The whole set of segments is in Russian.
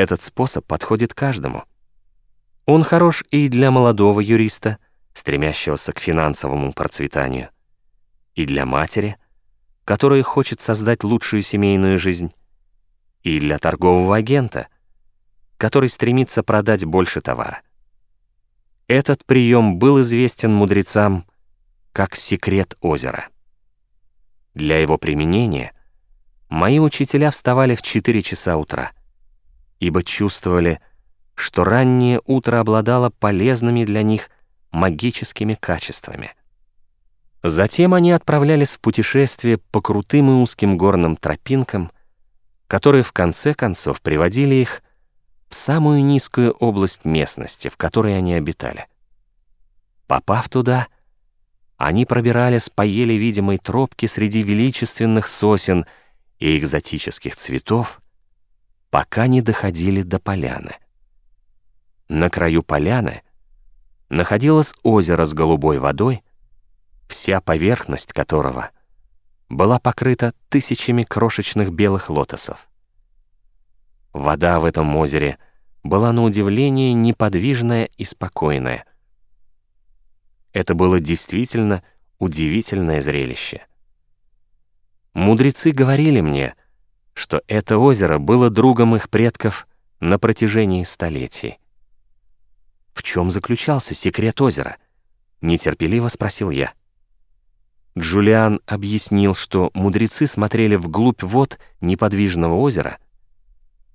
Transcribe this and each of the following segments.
Этот способ подходит каждому. Он хорош и для молодого юриста, стремящегося к финансовому процветанию, и для матери, которая хочет создать лучшую семейную жизнь, и для торгового агента, который стремится продать больше товара. Этот прием был известен мудрецам как секрет озера. Для его применения мои учителя вставали в 4 часа утра, ибо чувствовали, что раннее утро обладало полезными для них магическими качествами. Затем они отправлялись в путешествие по крутым и узким горным тропинкам, которые в конце концов приводили их в самую низкую область местности, в которой они обитали. Попав туда, они пробирались по еле видимой тропке среди величественных сосен и экзотических цветов, пока не доходили до поляны. На краю поляны находилось озеро с голубой водой, вся поверхность которого была покрыта тысячами крошечных белых лотосов. Вода в этом озере была на удивление неподвижная и спокойная. Это было действительно удивительное зрелище. Мудрецы говорили мне, что это озеро было другом их предков на протяжении столетий. В чем заключался секрет озера? Нетерпеливо спросил я. Джулиан объяснил, что мудрецы смотрели вглубь вод неподвижного озера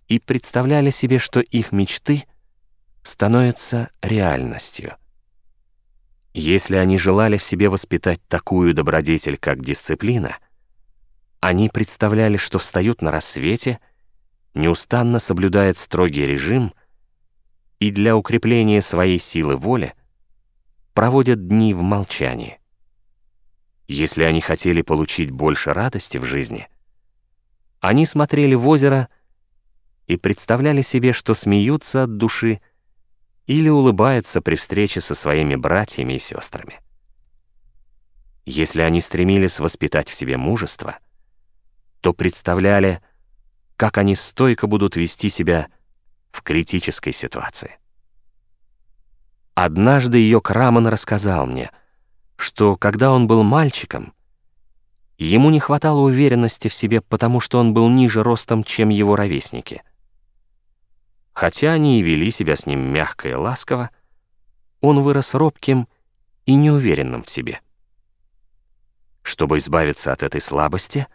и представляли себе, что их мечты становятся реальностью. Если они желали в себе воспитать такую добродетель, как дисциплина, они представляли, что встают на рассвете, неустанно соблюдают строгий режим — и для укрепления своей силы воли проводят дни в молчании. Если они хотели получить больше радости в жизни, они смотрели в озеро и представляли себе, что смеются от души или улыбаются при встрече со своими братьями и сестрами. Если они стремились воспитать в себе мужество, то представляли, как они стойко будут вести себя в критической ситуации. Однажды ее Краман рассказал мне, что когда он был мальчиком, ему не хватало уверенности в себе, потому что он был ниже ростом, чем его ровесники. Хотя они и вели себя с ним мягко и ласково, он вырос робким и неуверенным в себе. Чтобы избавиться от этой слабости,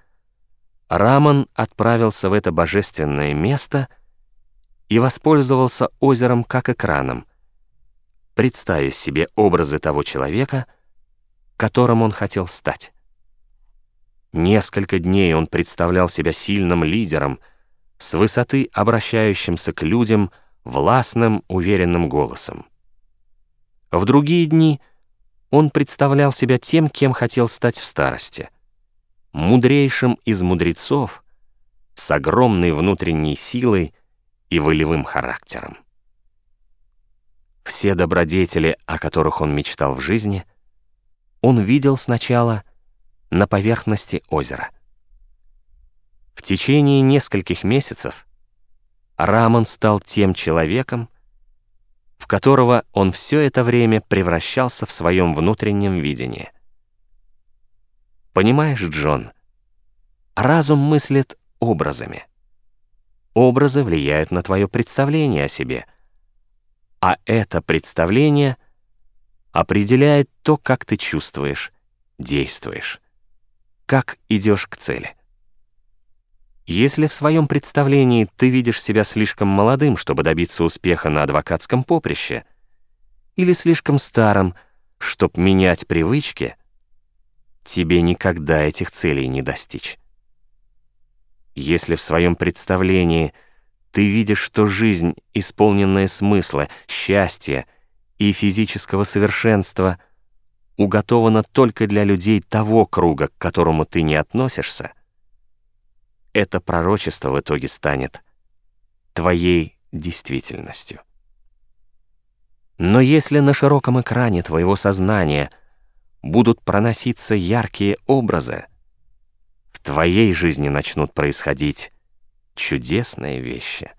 Раман отправился в это божественное место — и воспользовался озером как экраном, представив себе образы того человека, которым он хотел стать. Несколько дней он представлял себя сильным лидером, с высоты обращающимся к людям властным, уверенным голосом. В другие дни он представлял себя тем, кем хотел стать в старости, мудрейшим из мудрецов, с огромной внутренней силой, и волевым характером. Все добродетели, о которых он мечтал в жизни, он видел сначала на поверхности озера. В течение нескольких месяцев Рамон стал тем человеком, в которого он все это время превращался в своем внутреннем видении. Понимаешь, Джон, разум мыслит образами. Образы влияют на твое представление о себе, а это представление определяет то, как ты чувствуешь, действуешь, как идешь к цели. Если в своем представлении ты видишь себя слишком молодым, чтобы добиться успеха на адвокатском поприще, или слишком старым, чтобы менять привычки, тебе никогда этих целей не достичь. Если в своем представлении ты видишь, что жизнь, исполненная смысла, счастья и физического совершенства, уготована только для людей того круга, к которому ты не относишься, это пророчество в итоге станет твоей действительностью. Но если на широком экране твоего сознания будут проноситься яркие образы, в твоей жизни начнут происходить чудесные вещи.